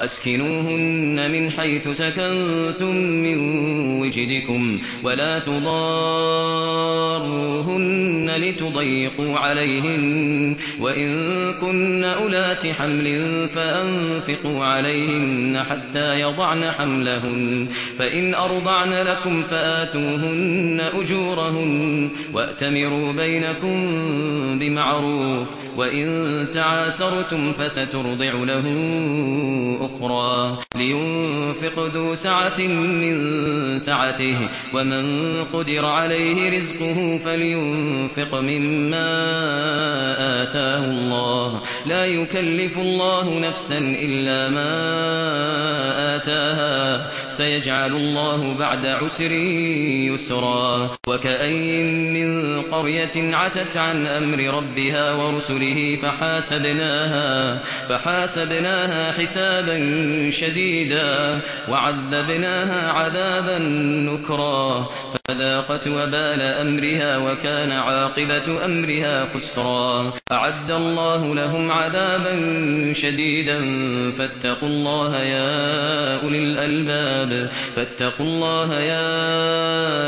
أسكنوهن من حيث سكنتم من وجدكم ولا تضاروهن لتضيقوا عليهن وإن كن أولات حمل فأنفقوا عليهن حتى يضعن حملهن فإن أرضعن لكم فآتوهن أجورهن وأتمروا بينكم بمعروف وإن تعاسرتم فسترضع له أخرى لينفق ذو سعة من سعته ومن قدر عليه رزقه فلينفق مما لا يكلف الله نفسا إلا ما آتاها. سيجعل الله بعد عسر يسرا. وكأي من قرية عتت عن أمر ربها ورسله فحاسبناها فحاسبناها حسابا شديدا. وعذبناها عذابا نكرا. فذاقت وبال أمرها وكان عاقبة أمرها خسرا. أعد الله لهم عذابا شديدا. فاتقوا الله يا أولي الألباب. فاتقوا الله يا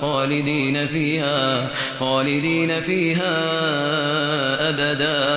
خالدين فيها خالدين فيها أبدا.